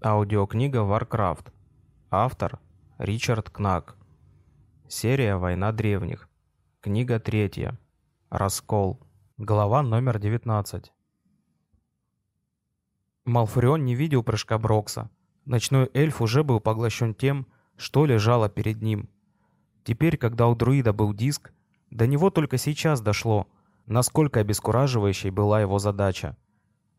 Аудиокнига Warcraft. Автор Ричард Кнак. Серия «Война древних». Книга третья. Раскол. Глава номер 19. Малфурион не видел прыжка Брокса. Ночной эльф уже был поглощен тем, что лежало перед ним. Теперь, когда у друида был диск, до него только сейчас дошло, насколько обескураживающей была его задача.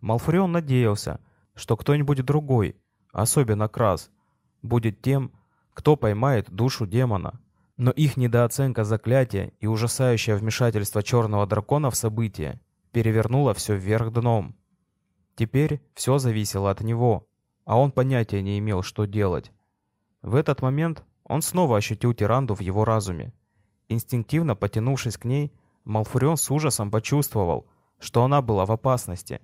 Малфурион надеялся, что кто-нибудь другой — особенно Крас, будет тем, кто поймает душу демона. Но их недооценка заклятия и ужасающее вмешательство черного дракона в события перевернуло все вверх дном. Теперь все зависело от него, а он понятия не имел, что делать. В этот момент он снова ощутил тиранду в его разуме. Инстинктивно потянувшись к ней, Малфурион с ужасом почувствовал, что она была в опасности.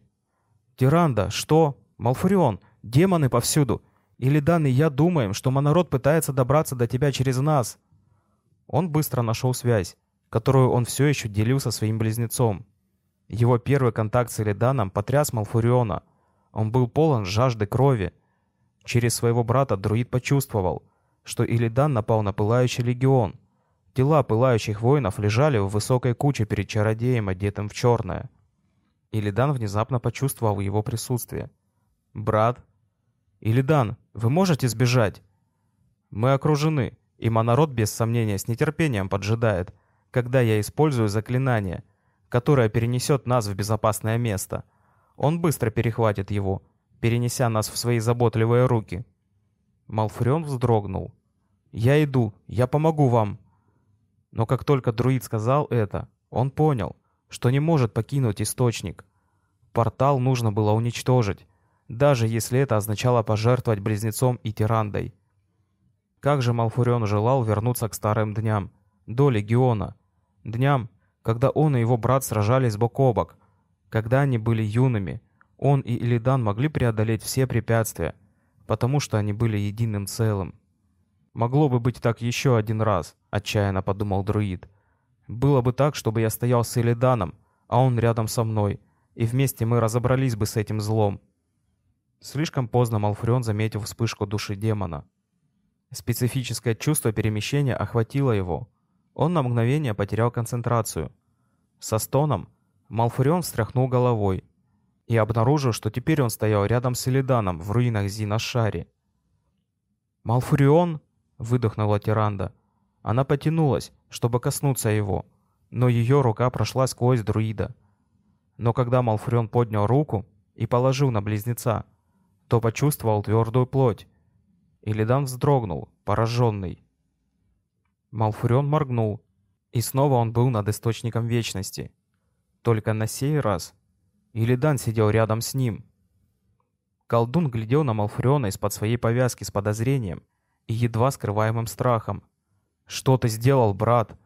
«Тиранда, что? Малфурион, Демоны повсюду. Или Дан и я думаем, что монород пытается добраться до тебя через нас. Он быстро нашел связь, которую он все еще делил со своим близнецом. Его первый контакт с Илиданом потряс Малфуриона. Он был полон жажды крови. Через своего брата друид почувствовал, что Илидан напал на пылающий легион. Тела пылающих воинов лежали в высокой куче перед чародеем, одетым в черное. Илидан внезапно почувствовал его присутствие. Брат, Илидан, вы можете сбежать? Мы окружены, и монород без сомнения с нетерпением поджидает, когда я использую заклинание, которое перенесет нас в безопасное место. Он быстро перехватит его, перенеся нас в свои заботливые руки. Малфурион вздрогнул. «Я иду, я помогу вам». Но как только друид сказал это, он понял, что не может покинуть источник. Портал нужно было уничтожить, даже если это означало пожертвовать близнецом и тирандой. Как же Малфурион желал вернуться к старым дням, до Легиона, дням, когда он и его брат сражались бок о бок, когда они были юными, он и Илидан могли преодолеть все препятствия, потому что они были единым целым. «Могло бы быть так еще один раз», — отчаянно подумал друид. «Было бы так, чтобы я стоял с Илиданом, а он рядом со мной, и вместе мы разобрались бы с этим злом, Слишком поздно Малфурион заметил вспышку души демона. Специфическое чувство перемещения охватило его. Он на мгновение потерял концентрацию. Со стоном Малфурион встряхнул головой и обнаружил, что теперь он стоял рядом с Элиданом в руинах Зинашари. «Малфурион!» — выдохнула Тиранда. Она потянулась, чтобы коснуться его, но ее рука прошла сквозь друида. Но когда Малфурион поднял руку и положил на близнеца, то почувствовал твердую плоть. Илидан вздрогнул, пораженный. Малфурион моргнул, и снова он был над источником вечности. Только на сей раз Илидан сидел рядом с ним. Колдун глядел на Малфуриона из-под своей повязки с подозрением и едва скрываемым страхом. «Что ты сделал, брат?»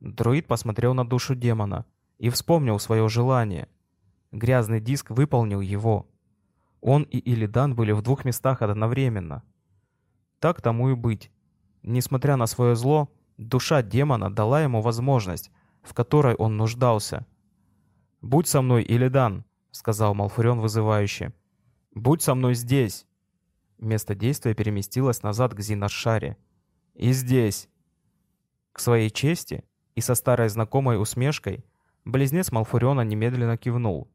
Друид посмотрел на душу демона и вспомнил свое желание. Грязный диск выполнил его. Он и Илидан были в двух местах одновременно. Так тому и быть. Несмотря на свое зло, душа демона дала ему возможность, в которой он нуждался. «Будь со мной, Илидан», — сказал Малфурион вызывающе. «Будь со мной здесь». Место действия переместилось назад к Зинашаре. «И здесь». К своей чести и со старой знакомой усмешкой близнец Малфуриона немедленно кивнул.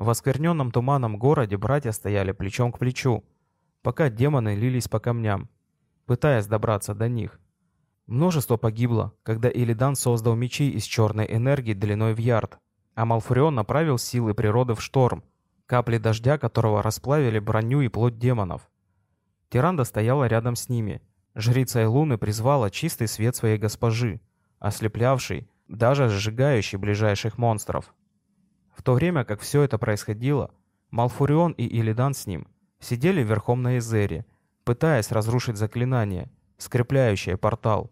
В оскверненном туманом городе братья стояли плечом к плечу, пока демоны лились по камням, пытаясь добраться до них. Множество погибло, когда Илидан создал мечи из черной энергии длиной в ярд, а Малфурион направил силы природы в шторм, капли дождя которого расплавили броню и плоть демонов. Тиранда стояла рядом с ними. Жрица Луны призвала чистый свет своей госпожи, ослеплявший, даже сжигающий ближайших монстров. В то время как все это происходило, Малфурион и Илидан с ним сидели верхом на Эзере, пытаясь разрушить заклинание, скрепляющее портал.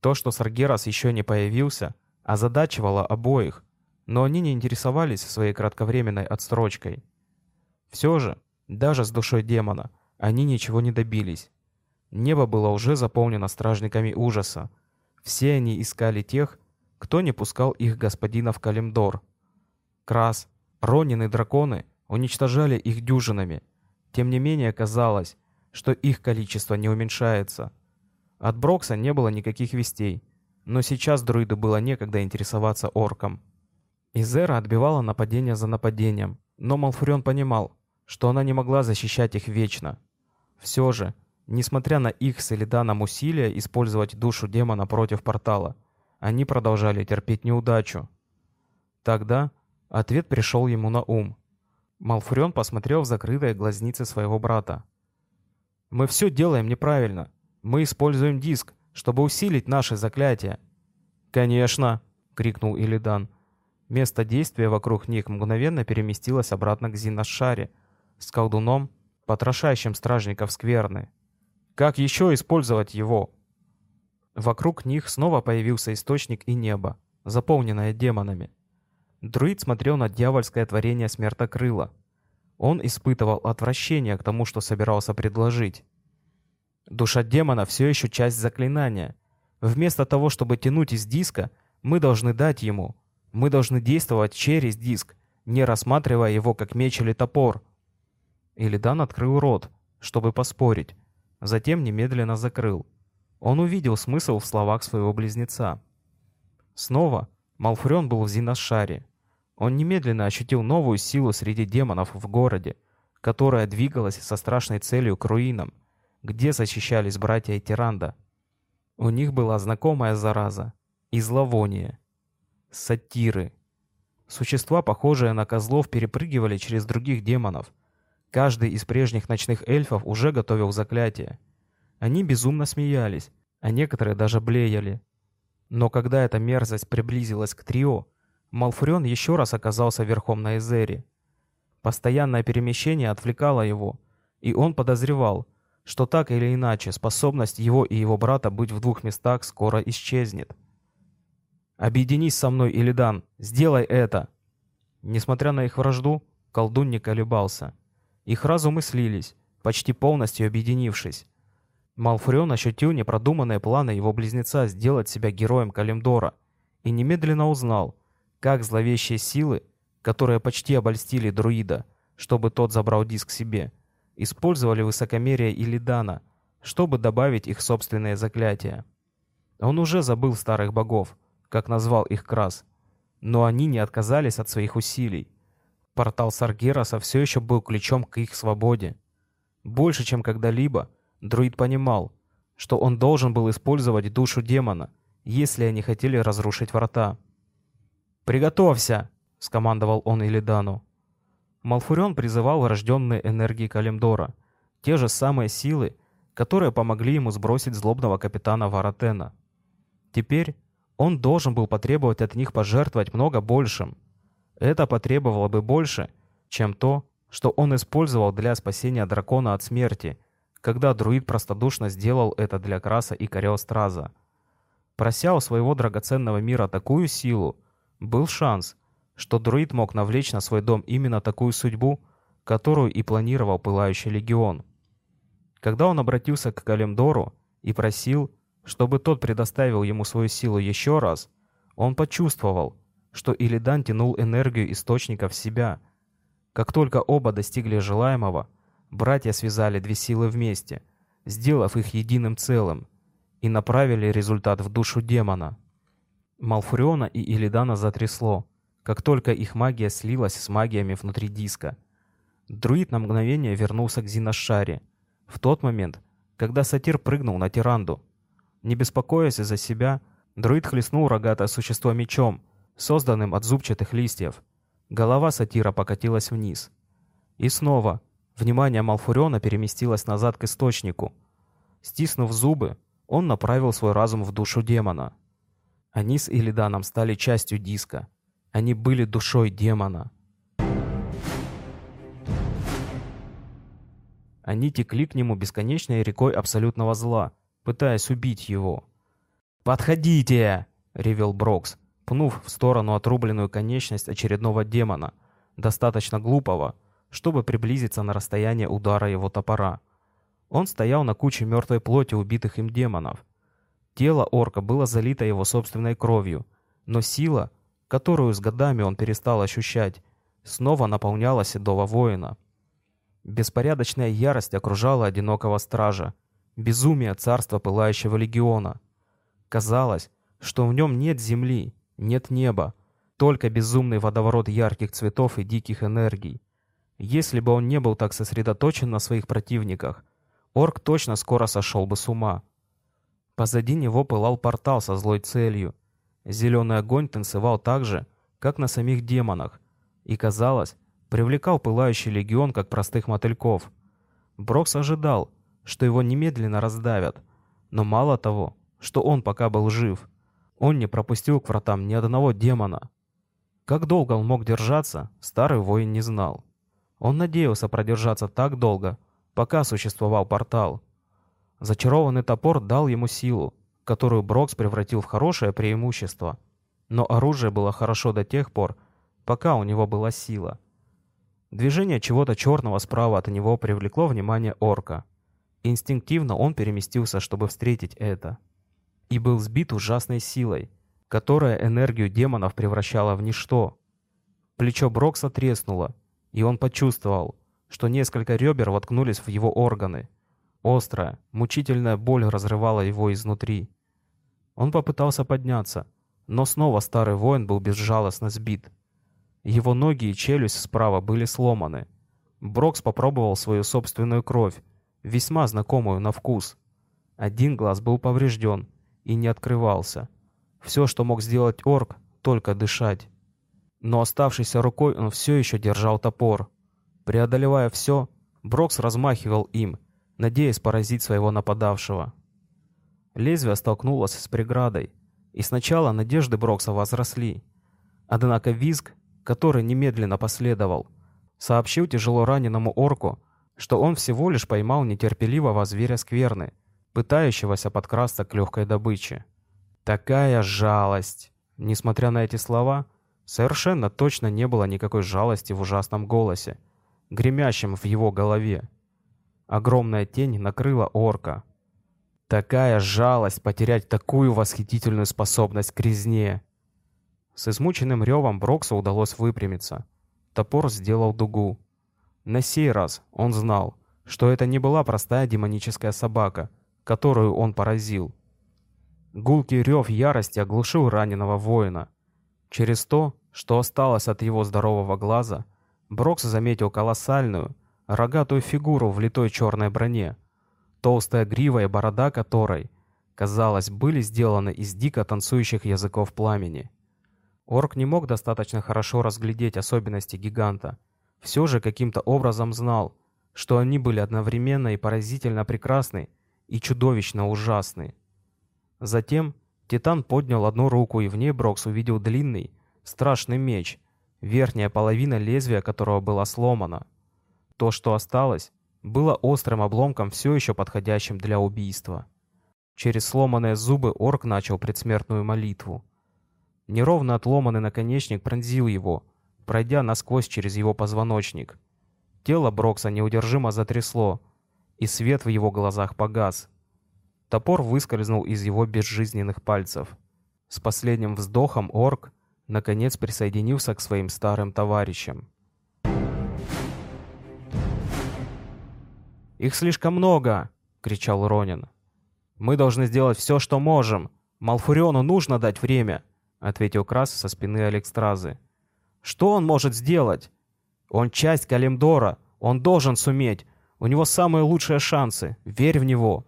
То, что Саргерас еще не появился, озадачивало обоих, но они не интересовались своей кратковременной отстрочкой. Все же, даже с душой демона, они ничего не добились. Небо было уже заполнено стражниками ужаса. Все они искали тех, кто не пускал их господина в Калимдор — Крас, Ронин и драконы уничтожали их дюжинами. Тем не менее казалось, что их количество не уменьшается. От Брокса не было никаких вестей, но сейчас друиду было некогда интересоваться орком. Изера отбивала нападение за нападением, но Малфурион понимал, что она не могла защищать их вечно. Все же, несмотря на их с Элиданом усилия использовать душу демона против портала, они продолжали терпеть неудачу. Тогда ответ пришел ему на ум. Малфурион посмотрел в закрытые глазницы своего брата. «Мы все делаем неправильно. Мы используем диск, чтобы усилить наши заклятия». «Конечно!» — крикнул Илидан. Место действия вокруг них мгновенно переместилось обратно к Зинашаре с колдуном, потрошащим стражников скверны. Как еще использовать его? Вокруг них снова появился источник и небо, заполненное демонами. Друид смотрел на дьявольское творение смертокрыла. Он испытывал отвращение к тому, что собирался предложить. Душа демона все еще часть заклинания. Вместо того, чтобы тянуть из диска, мы должны дать ему. Мы должны действовать через диск, не рассматривая его как меч или топор. Илидан открыл рот, чтобы поспорить. Затем немедленно закрыл. Он увидел смысл в словах своего близнеца. Снова Малфурион был в Зинашаре. Он немедленно ощутил новую силу среди демонов в городе, которая двигалась со страшной целью к руинам, где защищались братья Тиранда. У них была знакомая зараза и зловоние. Сатиры. Существа, похожие на козлов, перепрыгивали через других демонов. Каждый из прежних ночных эльфов уже готовил заклятие. Они безумно смеялись, а некоторые даже блеяли. Но когда эта мерзость приблизилась к трио, Малфурион еще раз оказался верхом на Эзере. Постоянное перемещение отвлекало его, и он подозревал, что так или иначе способность его и его брата быть в двух местах скоро исчезнет. «Объединись со мной, Илидан! Сделай это!» Несмотря на их вражду, колдун не колебался. Их разумы слились, почти полностью объединившись. Малфурион ощутил непродуманные планы его близнеца сделать себя героем Калимдора и немедленно узнал, как зловещие силы, которые почти обольстили друида, чтобы тот забрал диск себе, использовали высокомерие Илидана, чтобы добавить их собственные заклятия. Он уже забыл старых богов, как назвал их Крас, но они не отказались от своих усилий. Портал Саргераса все еще был ключом к их свободе. Больше, чем когда-либо, Друид понимал, что он должен был использовать душу демона, если они хотели разрушить врата. «Приготовься!» — скомандовал он Илидану. Малфурион призывал врожденные энергии Калимдора, те же самые силы, которые помогли ему сбросить злобного капитана Варатена. Теперь он должен был потребовать от них пожертвовать много большим. Это потребовало бы больше, чем то, что он использовал для спасения дракона от смерти когда друид простодушно сделал это для Краса и Кариостраза. Прося у своего драгоценного мира такую силу, был шанс, что друид мог навлечь на свой дом именно такую судьбу, которую и планировал Пылающий Легион. Когда он обратился к Калимдору и просил, чтобы тот предоставил ему свою силу еще раз, он почувствовал, что Илидан тянул энергию источника в себя. Как только оба достигли желаемого, Братья связали две силы вместе, сделав их единым целым, и направили результат в душу демона. Малфуриона и Илидана затрясло, как только их магия слилась с магиями внутри диска. Друид на мгновение вернулся к Зиношаре, в тот момент, когда сатир прыгнул на тиранду. Не беспокоясь за себя, друид хлестнул рогатое существо мечом, созданным от зубчатых листьев. Голова сатира покатилась вниз. И снова, Внимание Малфуриона переместилось назад к источнику. Стиснув зубы, он направил свой разум в душу демона. Они с Илиданом стали частью диска. Они были душой демона. Они текли к нему бесконечной рекой абсолютного зла, пытаясь убить его. «Подходите!» — ревел Брокс, пнув в сторону отрубленную конечность очередного демона, достаточно глупого, чтобы приблизиться на расстояние удара его топора. Он стоял на куче мертвой плоти убитых им демонов. Тело орка было залито его собственной кровью, но сила, которую с годами он перестал ощущать, снова наполняла седого воина. Беспорядочная ярость окружала одинокого стража. Безумие царства пылающего легиона. Казалось, что в нем нет земли, нет неба, только безумный водоворот ярких цветов и диких энергий. Если бы он не был так сосредоточен на своих противниках, орк точно скоро сошел бы с ума. Позади него пылал портал со злой целью. Зеленый огонь танцевал так же, как на самих демонах, и, казалось, привлекал пылающий легион, как простых мотыльков. Брокс ожидал, что его немедленно раздавят, но мало того, что он пока был жив, он не пропустил к вратам ни одного демона. Как долго он мог держаться, старый воин не знал. Он надеялся продержаться так долго, пока существовал портал. Зачарованный топор дал ему силу, которую Брокс превратил в хорошее преимущество. Но оружие было хорошо до тех пор, пока у него была сила. Движение чего-то черного справа от него привлекло внимание орка. Инстинктивно он переместился, чтобы встретить это. И был сбит ужасной силой, которая энергию демонов превращала в ничто. Плечо Брокса треснуло, и он почувствовал, что несколько ребер воткнулись в его органы. Острая, мучительная боль разрывала его изнутри. Он попытался подняться, но снова старый воин был безжалостно сбит. Его ноги и челюсть справа были сломаны. Брокс попробовал свою собственную кровь, весьма знакомую на вкус. Один глаз был поврежден и не открывался. Все, что мог сделать орк, только дышать. Но оставшейся рукой он все еще держал топор. Преодолевая все, Брокс размахивал им, надеясь поразить своего нападавшего. Лезвие столкнулось с преградой, и сначала надежды Брокса возросли. Однако визг, который немедленно последовал, сообщил тяжело раненому орку, что он всего лишь поймал нетерпеливого зверя скверны, пытающегося подкрасться к легкой добыче. Такая жалость! Несмотря на эти слова, совершенно точно не было никакой жалости в ужасном голосе, гремящем в его голове. Огромная тень накрыла орка. Такая жалость потерять такую восхитительную способность к резне. С измученным ревом Броксу удалось выпрямиться. Топор сделал дугу. На сей раз он знал, что это не была простая демоническая собака, которую он поразил. Гулкий рев ярости оглушил раненого воина. Через то, что осталось от его здорового глаза, Брокс заметил колоссальную, рогатую фигуру в литой черной броне, толстая грива и борода которой, казалось, были сделаны из дико танцующих языков пламени. Орк не мог достаточно хорошо разглядеть особенности гиганта, все же каким-то образом знал, что они были одновременно и поразительно прекрасны, и чудовищно ужасны. Затем Титан поднял одну руку, и в ней Брокс увидел длинный, страшный меч, верхняя половина лезвия которого была сломана. То, что осталось, было острым обломком, все еще подходящим для убийства. Через сломанные зубы орк начал предсмертную молитву. Неровно отломанный наконечник пронзил его, пройдя насквозь через его позвоночник. Тело Брокса неудержимо затрясло, и свет в его глазах погас. Топор выскользнул из его безжизненных пальцев. С последним вздохом орк, наконец, присоединился к своим старым товарищам. «Их слишком много!» — кричал Ронин. «Мы должны сделать все, что можем. Малфуриону нужно дать время!» — ответил Крас со спины Алекстразы. «Что он может сделать? Он часть Калимдора. Он должен суметь. У него самые лучшие шансы. Верь в него!»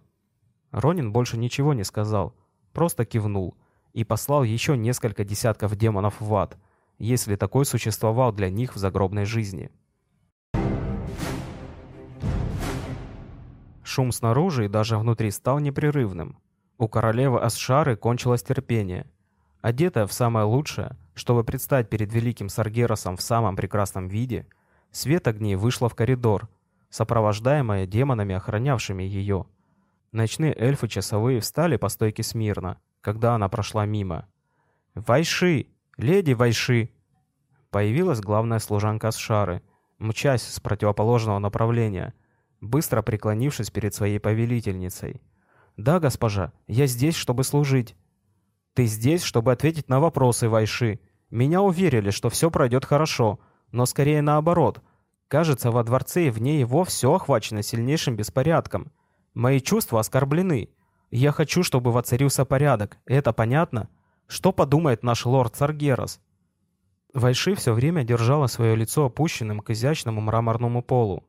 Ронин больше ничего не сказал, просто кивнул и послал еще несколько десятков демонов в ад, если такой существовал для них в загробной жизни. Шум снаружи и даже внутри стал непрерывным. У королевы Асшары кончилось терпение. Одетая в самое лучшее, чтобы предстать перед великим Саргеросом в самом прекрасном виде, свет огней вышла в коридор, сопровождаемая демонами, охранявшими ее – Ночные эльфы-часовые встали по стойке смирно, когда она прошла мимо. «Вайши! Леди Вайши!» Появилась главная служанка с шары, мчась с противоположного направления, быстро преклонившись перед своей повелительницей. «Да, госпожа, я здесь, чтобы служить». «Ты здесь, чтобы ответить на вопросы, Вайши. Меня уверили, что все пройдет хорошо, но скорее наоборот. Кажется, во дворце и вне его все охвачено сильнейшим беспорядком. Мои чувства оскорблены. Я хочу, чтобы воцарился порядок. Это понятно? Что подумает наш лорд Саргерас?» Вайши все время держала свое лицо опущенным к изящному мраморному полу,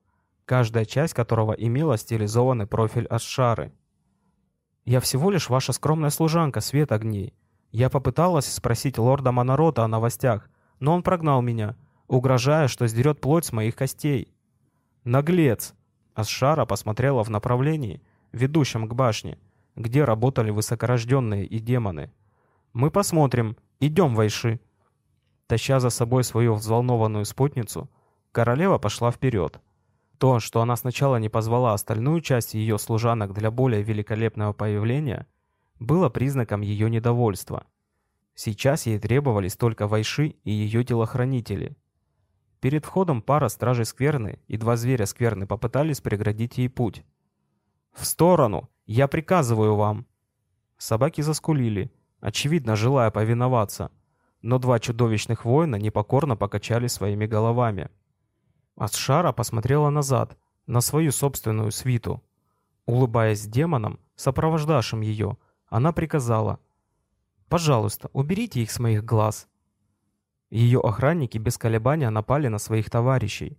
каждая часть которого имела стилизованный профиль Асшары. «Я всего лишь ваша скромная служанка, свет огней. Я попыталась спросить лорда Монорота о новостях, но он прогнал меня, угрожая, что сдерет плоть с моих костей. Наглец!» Асшара посмотрела в направлении, ведущем к башне, где работали высокорожденные и демоны. «Мы посмотрим. Идем, Вайши!» Таща за собой свою взволнованную спутницу, королева пошла вперед. То, что она сначала не позвала остальную часть ее служанок для более великолепного появления, было признаком ее недовольства. Сейчас ей требовались только Вайши и ее телохранители. Перед входом пара стражей скверны и два зверя скверны попытались преградить ей путь. «В сторону! Я приказываю вам!» Собаки заскулили, очевидно, желая повиноваться но два чудовищных воина непокорно покачали своими головами. Асшара посмотрела назад, на свою собственную свиту. Улыбаясь демонам, сопровождавшим ее, она приказала «Пожалуйста, уберите их с моих глаз». Ее охранники без колебания напали на своих товарищей.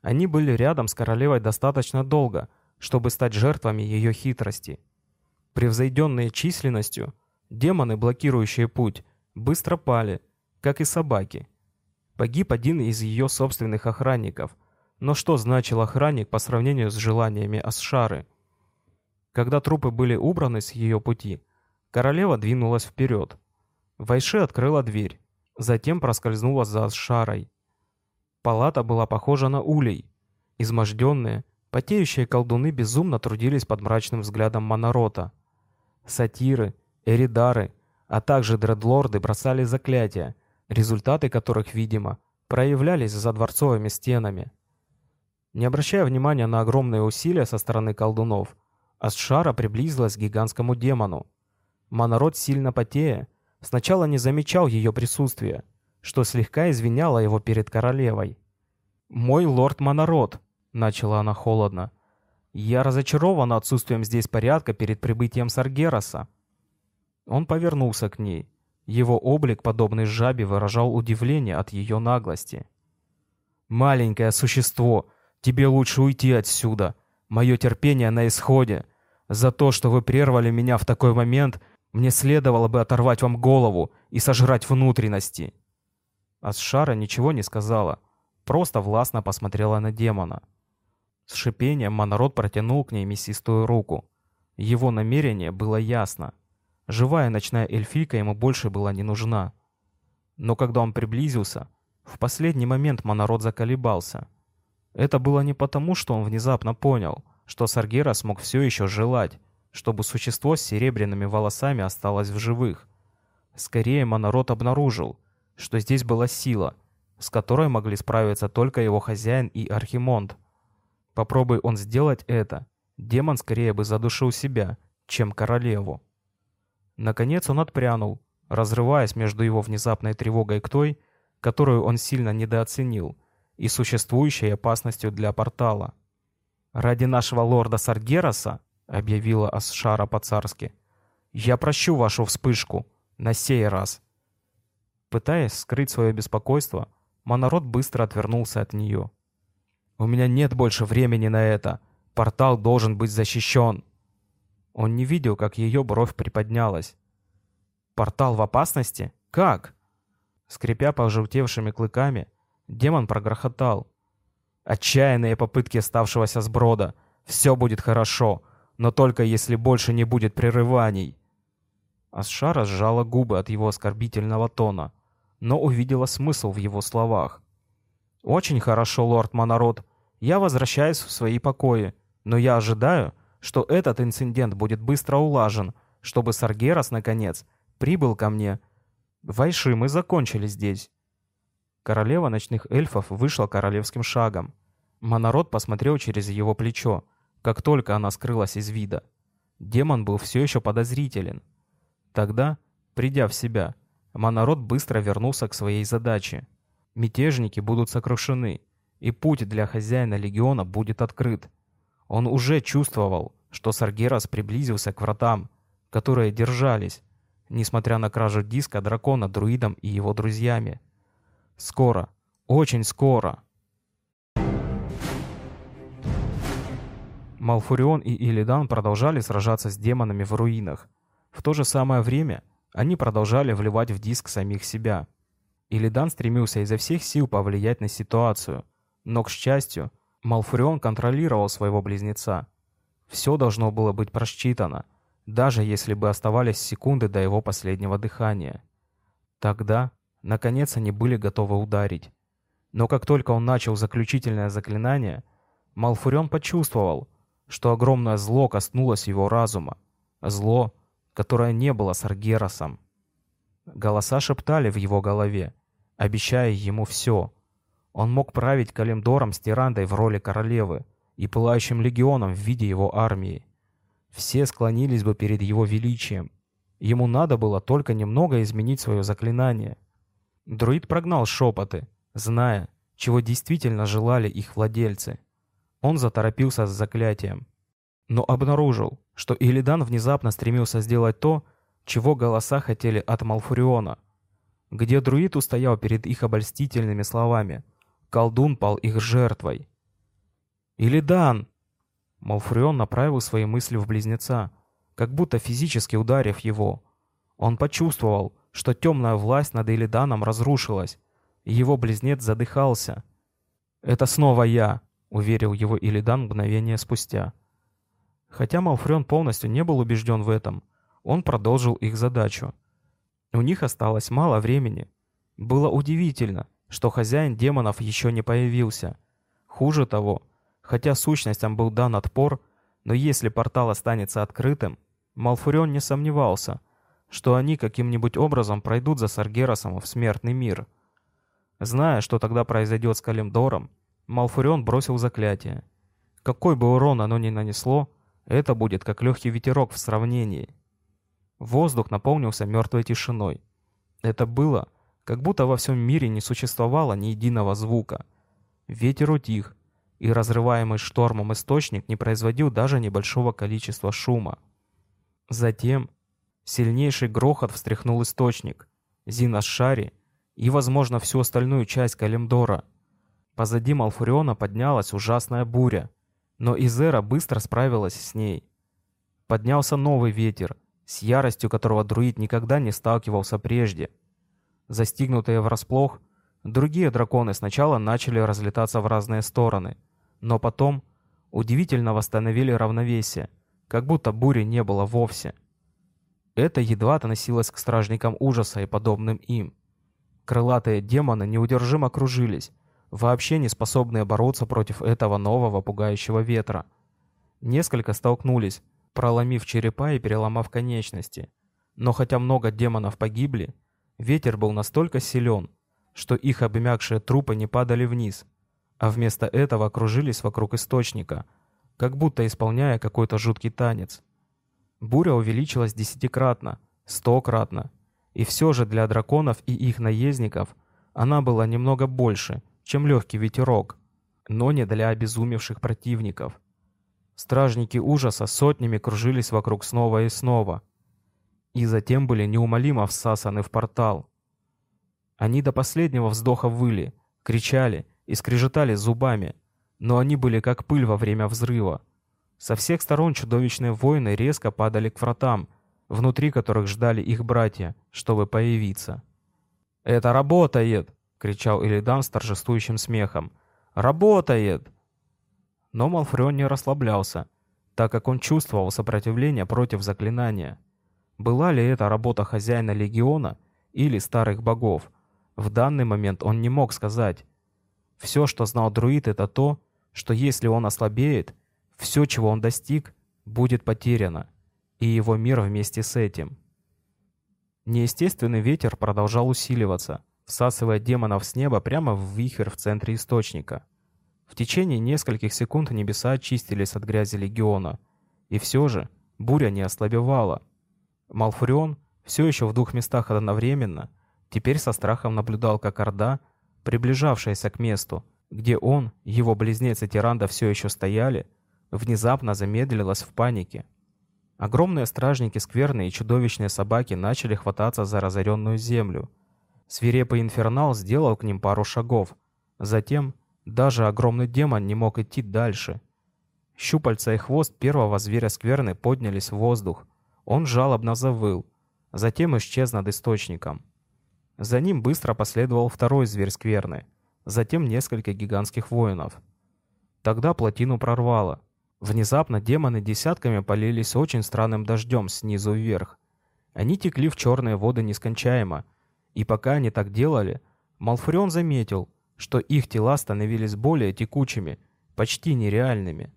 Они были рядом с королевой достаточно долго, чтобы стать жертвами ее хитрости. Превзойденные численностью, демоны, блокирующие путь, быстро пали, как и собаки. Погиб один из ее собственных охранников. Но что значил охранник по сравнению с желаниями Асшары? Когда трупы были убраны с ее пути, королева двинулась вперед. Вайши открыла дверь, затем проскользнула за Асшарой. Палата была похожа на улей. Изможденные, потеющие колдуны безумно трудились под мрачным взглядом Монорота. Сатиры, эридары — а также дредлорды бросали заклятия, результаты которых, видимо, проявлялись за дворцовыми стенами. Не обращая внимания на огромные усилия со стороны колдунов, Асшара приблизилась к гигантскому демону. Монород, сильно потея, сначала не замечал ее присутствия, что слегка извиняло его перед королевой. «Мой лорд Монород», — начала она холодно, — «я разочарована отсутствием здесь порядка перед прибытием Саргераса. Он повернулся к ней. Его облик, подобный жабе, выражал удивление от ее наглости. «Маленькое существо, тебе лучше уйти отсюда. Мое терпение на исходе. За то, что вы прервали меня в такой момент, мне следовало бы оторвать вам голову и сожрать внутренности». Асшара ничего не сказала, просто властно посмотрела на демона. С шипением Монород протянул к ней мясистую руку. Его намерение было ясно. Живая ночная эльфийка ему больше была не нужна. Но когда он приблизился, в последний момент Монород заколебался. Это было не потому, что он внезапно понял, что Саргера смог все еще желать, чтобы существо с серебряными волосами осталось в живых. Скорее, Монород обнаружил, что здесь была сила, с которой могли справиться только его хозяин и Архимонд. Попробуй он сделать это, демон скорее бы задушил себя, чем королеву. Наконец он отпрянул, разрываясь между его внезапной тревогой к той, которую он сильно недооценил, и существующей опасностью для портала. «Ради нашего лорда Саргераса», — объявила Асшара по-царски, — «я прощу вашу вспышку, на сей раз». Пытаясь скрыть свое беспокойство, Монород быстро отвернулся от нее. «У меня нет больше времени на это. Портал должен быть защищен». Он не видел, как ее бровь приподнялась. «Портал в опасности? Как?» Скрипя пожелтевшими клыками, демон прогрохотал. «Отчаянные попытки оставшегося сброда. Все будет хорошо, но только если больше не будет прерываний». Асшара сжала губы от его оскорбительного тона, но увидела смысл в его словах. «Очень хорошо, лорд Монород. Я возвращаюсь в свои покои, но я ожидаю, что этот инцидент будет быстро улажен, чтобы Саргерас, наконец, прибыл ко мне. Вайши, мы закончили здесь. Королева ночных эльфов вышла королевским шагом. Монород посмотрел через его плечо, как только она скрылась из вида. Демон был все еще подозрителен. Тогда, придя в себя, Монород быстро вернулся к своей задаче. Мятежники будут сокрушены, и путь для хозяина легиона будет открыт. Он уже чувствовал, что Саргерас приблизился к вратам, которые держались, несмотря на кражу диска дракона друидом и его друзьями. Скоро, очень скоро. Малфурион и Илидан продолжали сражаться с демонами в руинах. В то же самое время они продолжали вливать в диск самих себя. Илидан стремился изо всех сил повлиять на ситуацию, но, к счастью, Малфурион контролировал своего близнеца. Все должно было быть просчитано, даже если бы оставались секунды до его последнего дыхания. Тогда, наконец, они были готовы ударить. Но как только он начал заключительное заклинание, Малфурион почувствовал, что огромное зло коснулось его разума. Зло, которое не было с Аргеросом. Голоса шептали в его голове, обещая ему все. Он мог править Калимдором с Тирандой в роли королевы и Пылающим легионом в виде его армии. Все склонились бы перед его величием. Ему надо было только немного изменить свое заклинание. Друид прогнал шепоты, зная, чего действительно желали их владельцы. Он заторопился с заклятием. Но обнаружил, что Илидан внезапно стремился сделать то, чего голоса хотели от Малфуриона. Где друид устоял перед их обольстительными словами, колдун пал их жертвой. «Илидан!» Малфурион направил свои мысли в близнеца, как будто физически ударив его. Он почувствовал, что темная власть над Илиданом разрушилась, и его близнец задыхался. «Это снова я!» — уверил его Илидан мгновение спустя. Хотя Малфрен полностью не был убежден в этом, он продолжил их задачу. У них осталось мало времени. Было удивительно, что хозяин демонов еще не появился. Хуже того, Хотя сущностям был дан отпор, но если портал останется открытым, Малфурион не сомневался, что они каким-нибудь образом пройдут за Саргеросом в смертный мир. Зная, что тогда произойдет с Калимдором, Малфурион бросил заклятие. Какой бы урон оно ни нанесло, это будет как легкий ветерок в сравнении. Воздух наполнился мертвой тишиной. Это было, как будто во всем мире не существовало ни единого звука. Ветер утих, и разрываемый штормом источник не производил даже небольшого количества шума. Затем сильнейший грохот встряхнул источник, Зина Шари и, возможно, всю остальную часть Калимдора. Позади Малфуриона поднялась ужасная буря, но Изера быстро справилась с ней. Поднялся новый ветер, с яростью которого друид никогда не сталкивался прежде. Застигнутые врасплох, другие драконы сначала начали разлетаться в разные стороны — но потом удивительно восстановили равновесие, как будто бури не было вовсе. Это едва относилось к стражникам ужаса и подобным им. Крылатые демоны неудержимо кружились, вообще не способные бороться против этого нового пугающего ветра. Несколько столкнулись, проломив черепа и переломав конечности. Но хотя много демонов погибли, ветер был настолько силен, что их обмякшие трупы не падали вниз, а вместо этого кружились вокруг источника, как будто исполняя какой-то жуткий танец. Буря увеличилась десятикратно, стократно, и все же для драконов и их наездников она была немного больше, чем легкий ветерок, но не для обезумевших противников. Стражники ужаса сотнями кружились вокруг снова и снова, и затем были неумолимо всасаны в портал. Они до последнего вздоха выли, кричали и скрежетали зубами, но они были как пыль во время взрыва. Со всех сторон чудовищные воины резко падали к вратам, внутри которых ждали их братья, чтобы появиться. «Это работает!» — кричал Илидан с торжествующим смехом. «Работает!» Но Малфреон не расслаблялся, так как он чувствовал сопротивление против заклинания. Была ли это работа хозяина легиона или старых богов? В данный момент он не мог сказать, все, что знал друид, это то, что если он ослабеет, все, чего он достиг, будет потеряно, и его мир вместе с этим. Неестественный ветер продолжал усиливаться, всасывая демонов с неба прямо в вихрь в центре источника. В течение нескольких секунд небеса очистились от грязи легиона, и все же буря не ослабевала. Малфурион, все еще в двух местах одновременно, теперь со страхом наблюдал, как Орда — приближавшаяся к месту, где он, его близнец и тиранда все еще стояли, внезапно замедлилась в панике. Огромные стражники скверные и чудовищные собаки начали хвататься за разоренную землю. Свирепый инфернал сделал к ним пару шагов. Затем даже огромный демон не мог идти дальше. Щупальца и хвост первого зверя скверны поднялись в воздух. Он жалобно завыл. Затем исчез над источником. За ним быстро последовал второй зверь скверны. Затем несколько гигантских воинов. Тогда плотину прорвало. Внезапно демоны десятками полились очень странным дождем снизу вверх. Они текли в черные воды нескончаемо, и пока они так делали, Малфурион заметил, что их тела становились более текучими, почти нереальными.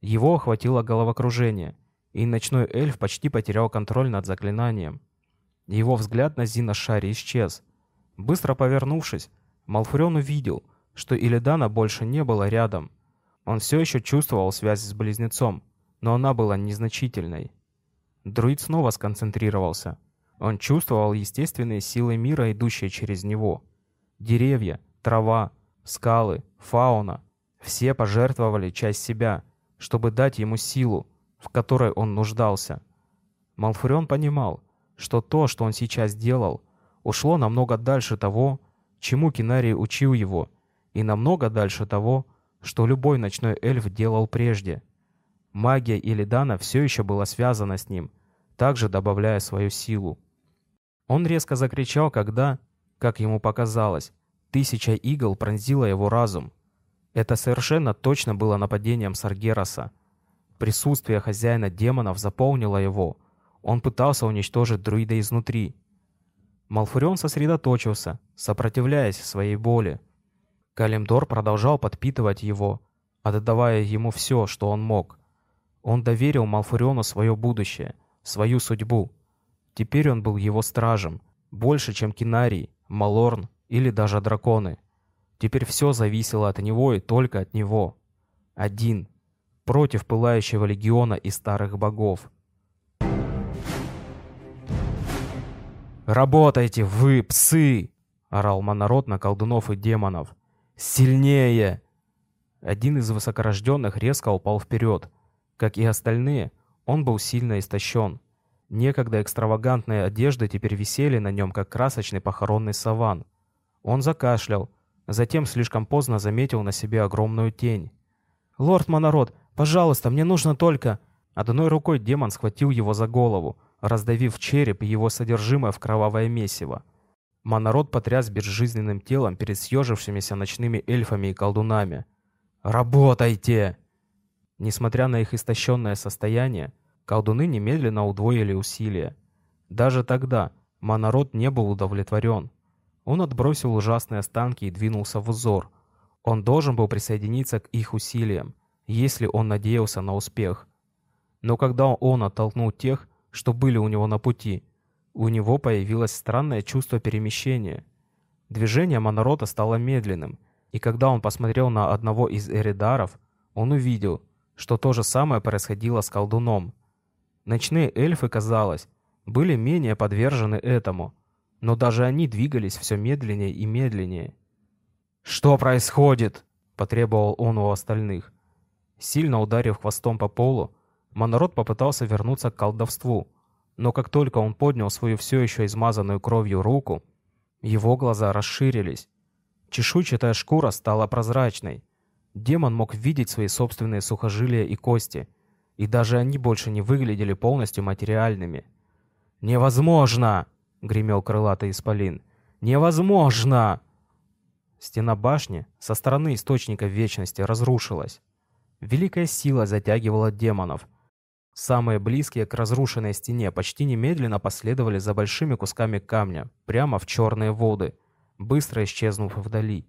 Его охватило головокружение, и ночной эльф почти потерял контроль над заклинанием. Его взгляд на Зина Шаре исчез. Быстро повернувшись, Малфурион увидел, что Илидана больше не было рядом — он все еще чувствовал связь с близнецом, но она была незначительной. Друид снова сконцентрировался. Он чувствовал естественные силы мира, идущие через него. Деревья, трава, скалы, фауна — все пожертвовали часть себя, чтобы дать ему силу, в которой он нуждался. Малфурион понимал, что то, что он сейчас делал, ушло намного дальше того, чему Кинарий учил его, и намного дальше того, что любой ночной эльф делал прежде. Магия Илидана все еще была связана с ним, также добавляя свою силу. Он резко закричал, когда, как ему показалось, тысяча игл пронзила его разум. Это совершенно точно было нападением Саргераса. Присутствие хозяина демонов заполнило его. Он пытался уничтожить друида изнутри. Малфурион сосредоточился, сопротивляясь своей боли. Калимдор продолжал подпитывать его, отдавая ему все, что он мог. Он доверил Малфуриону свое будущее, свою судьбу. Теперь он был его стражем, больше, чем Кинарий, Малорн или даже драконы. Теперь все зависело от него и только от него. Один, против пылающего легиона и старых богов. «Работайте, вы, псы!» — орал монород на колдунов и демонов. Сильнее!» Один из высокорожденных резко упал вперед. Как и остальные, он был сильно истощен. Некогда экстравагантные одежды теперь висели на нем, как красочный похоронный саван. Он закашлял, затем слишком поздно заметил на себе огромную тень. «Лорд Монород, пожалуйста, мне нужно только...» Одной рукой демон схватил его за голову, раздавив череп и его содержимое в кровавое месиво. Монород потряс безжизненным телом перед съежившимися ночными эльфами и колдунами. «Работайте!» Несмотря на их истощенное состояние, колдуны немедленно удвоили усилия. Даже тогда Монород не был удовлетворен. Он отбросил ужасные останки и двинулся в узор. Он должен был присоединиться к их усилиям, если он надеялся на успех. Но когда он оттолкнул тех, что были у него на пути, у него появилось странное чувство перемещения. Движение монорота стало медленным, и когда он посмотрел на одного из эридаров, он увидел, что то же самое происходило с колдуном. Ночные эльфы, казалось, были менее подвержены этому, но даже они двигались все медленнее и медленнее. «Что происходит?» — потребовал он у остальных. Сильно ударив хвостом по полу, монород попытался вернуться к колдовству, но как только он поднял свою все еще измазанную кровью руку, его глаза расширились. Чешуйчатая шкура стала прозрачной. Демон мог видеть свои собственные сухожилия и кости, и даже они больше не выглядели полностью материальными. «Невозможно!» — гремел крылатый исполин. «Невозможно!» Стена башни со стороны Источника Вечности разрушилась. Великая сила затягивала демонов — Самые близкие к разрушенной стене почти немедленно последовали за большими кусками камня, прямо в черные воды, быстро исчезнув вдали.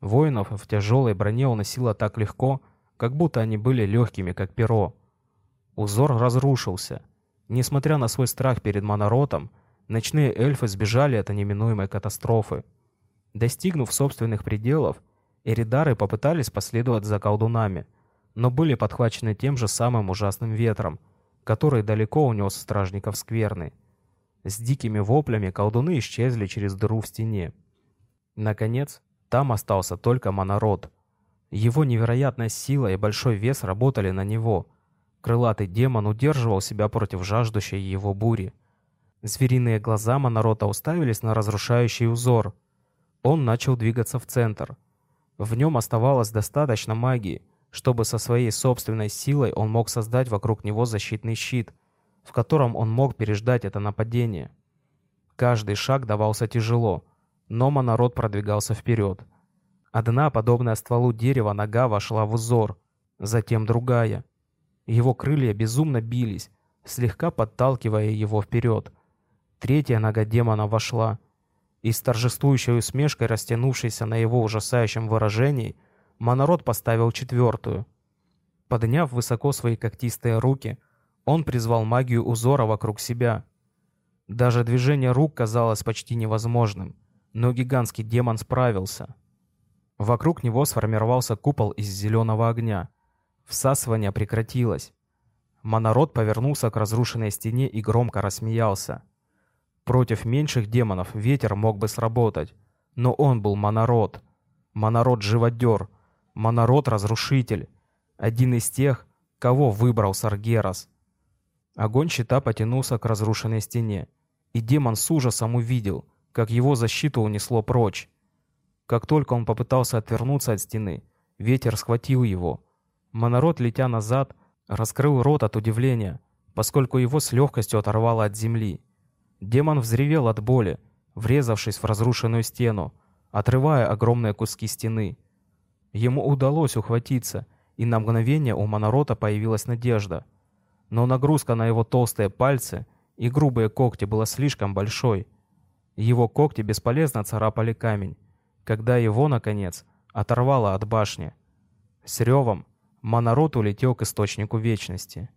Воинов в тяжелой броне уносило так легко, как будто они были легкими, как перо. Узор разрушился. Несмотря на свой страх перед моноротом, ночные эльфы сбежали от неминуемой катастрофы. Достигнув собственных пределов, эридары попытались последовать за колдунами — но были подхвачены тем же самым ужасным ветром, который далеко унес стражников скверны. С дикими воплями колдуны исчезли через дыру в стене. Наконец, Там остался только монород. Его невероятная сила и большой вес работали на него. Крылатый демон удерживал себя против жаждущей его бури. Звериные глаза монорота уставились на разрушающий узор. Он начал двигаться в центр. В нем оставалось достаточно магии, чтобы со своей собственной силой он мог создать вокруг него защитный щит, в котором он мог переждать это нападение. Каждый шаг давался тяжело, но монород продвигался вперед. Одна, подобная стволу дерева, нога вошла в узор, затем другая. Его крылья безумно бились, слегка подталкивая его вперед. Третья нога демона вошла, и с торжествующей усмешкой, растянувшейся на его ужасающем выражении, Монород поставил четвертую. Подняв высоко свои когтистые руки, он призвал магию узора вокруг себя. Даже движение рук казалось почти невозможным, но гигантский демон справился. Вокруг него сформировался купол из зеленого огня. Всасывание прекратилось. Монород повернулся к разрушенной стене и громко рассмеялся. Против меньших демонов ветер мог бы сработать, но он был монород. Монород-живодер, монород-разрушитель, один из тех, кого выбрал Саргерас. Огонь щита потянулся к разрушенной стене, и демон с ужасом увидел, как его защиту унесло прочь. Как только он попытался отвернуться от стены, ветер схватил его. Монород, летя назад, раскрыл рот от удивления, поскольку его с легкостью оторвало от земли. Демон взревел от боли, врезавшись в разрушенную стену, отрывая огромные куски стены. Ему удалось ухватиться, и на мгновение у Монорота появилась надежда. Но нагрузка на его толстые пальцы и грубые когти была слишком большой. Его когти бесполезно царапали камень, когда его, наконец, оторвало от башни. С ревом Монорот улетел к источнику вечности.